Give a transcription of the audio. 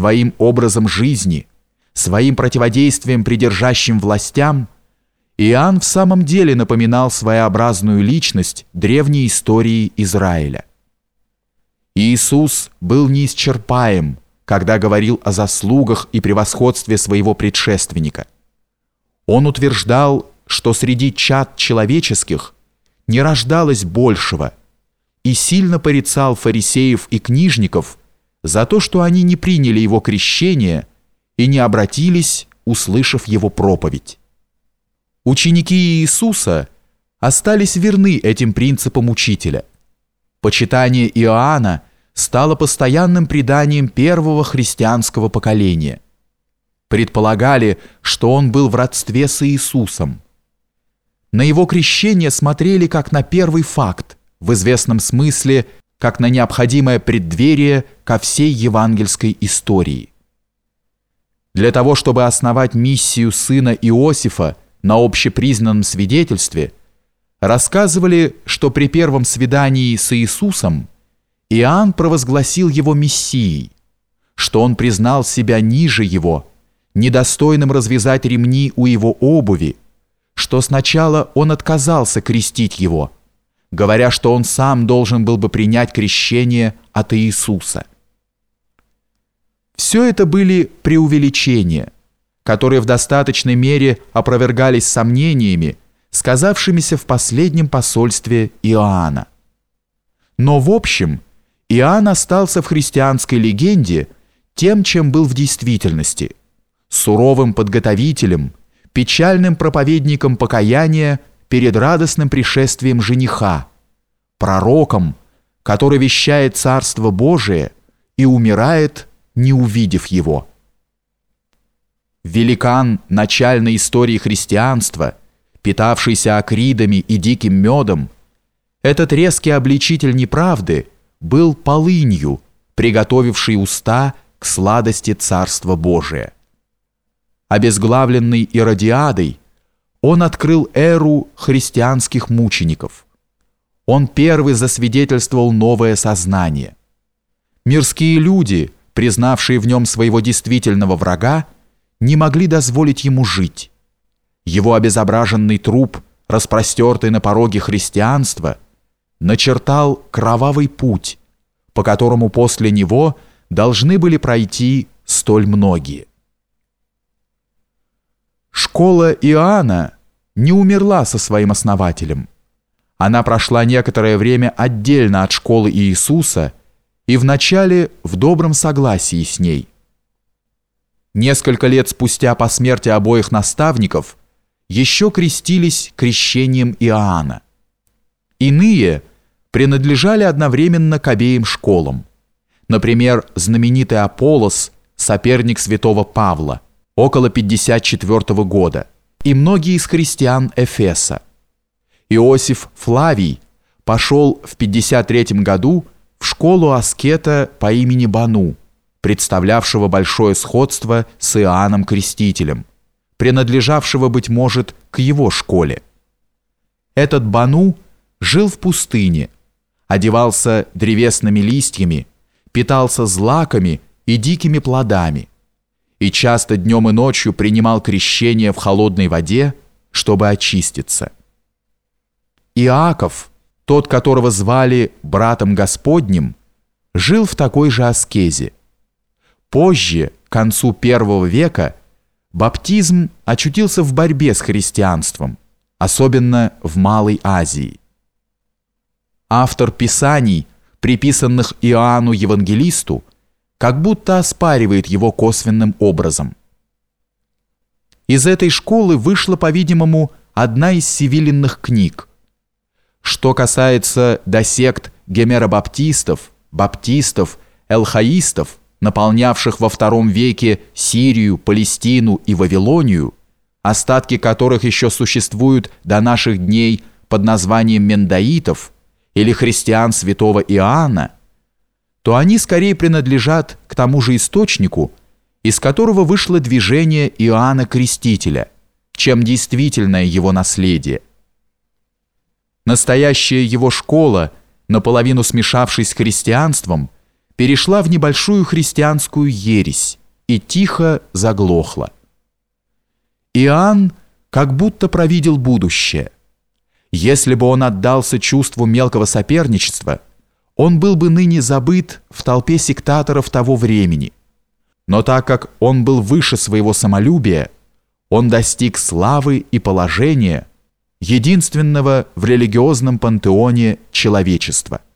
своим образом жизни, своим противодействием придержащим властям, Иоанн в самом деле напоминал своеобразную личность древней истории Израиля. Иисус был неисчерпаем, когда говорил о заслугах и превосходстве своего предшественника. Он утверждал, что среди чад человеческих не рождалось большего, и сильно порицал фарисеев и книжников за то, что они не приняли его крещение и не обратились, услышав его проповедь. Ученики Иисуса остались верны этим принципам учителя. Почитание Иоанна стало постоянным преданием первого христианского поколения. Предполагали, что он был в родстве с Иисусом. На его крещение смотрели как на первый факт, в известном смысле как на необходимое преддверие ко всей евангельской истории. Для того, чтобы основать миссию сына Иосифа на общепризнанном свидетельстве, рассказывали, что при первом свидании с Иисусом Иоанн провозгласил его мессией, что он признал себя ниже его, недостойным развязать ремни у его обуви, что сначала он отказался крестить его, говоря, что он сам должен был бы принять крещение от Иисуса. Все это были преувеличения, которые в достаточной мере опровергались сомнениями, сказавшимися в последнем посольстве Иоанна. Но в общем, Иоанн остался в христианской легенде тем, чем был в действительности – суровым подготовителем, печальным проповедником покаяния перед радостным пришествием жениха, пророком, который вещает Царство Божие и умирает, не увидев его. Великан начальной истории христианства, питавшийся акридами и диким медом, этот резкий обличитель неправды был полынью, приготовивший уста к сладости Царства Божия. Обезглавленный Иродиадой, он открыл эру христианских мучеников. Он первый засвидетельствовал новое сознание. Мирские люди, признавшие в нем своего действительного врага, не могли дозволить ему жить. Его обезображенный труп, распростертый на пороге христианства, начертал кровавый путь, по которому после него должны были пройти столь многие. Школа Иоанна не умерла со своим основателем. Она прошла некоторое время отдельно от школы Иисуса и вначале в добром согласии с ней. Несколько лет спустя по смерти обоих наставников еще крестились крещением Иоанна. Иные принадлежали одновременно к обеим школам. Например, знаменитый Аполлос, соперник святого Павла – около 54 года, и многие из христиан Эфеса. Иосиф Флавий пошел в 53 году в школу аскета по имени Бану, представлявшего большое сходство с Иоанном Крестителем, принадлежавшего, быть может, к его школе. Этот Бану жил в пустыне, одевался древесными листьями, питался злаками и дикими плодами, и часто днем и ночью принимал крещение в холодной воде, чтобы очиститься. Иаков, тот, которого звали братом Господним, жил в такой же аскезе. Позже, к концу первого века, баптизм очутился в борьбе с христианством, особенно в Малой Азии. Автор писаний, приписанных Иоанну Евангелисту, как будто оспаривает его косвенным образом. Из этой школы вышла, по-видимому, одна из сивилинных книг. Что касается до сект гемеробаптистов, баптистов, элхаистов, наполнявших во втором веке Сирию, Палестину и Вавилонию, остатки которых еще существуют до наших дней под названием мендаитов или христиан святого Иоанна, то они скорее принадлежат к тому же источнику, из которого вышло движение Иоанна Крестителя, чем действительное его наследие. Настоящая его школа, наполовину смешавшись с христианством, перешла в небольшую христианскую ересь и тихо заглохла. Иоанн как будто провидел будущее. Если бы он отдался чувству мелкого соперничества, он был бы ныне забыт в толпе сектаторов того времени. Но так как он был выше своего самолюбия, он достиг славы и положения, единственного в религиозном пантеоне человечества –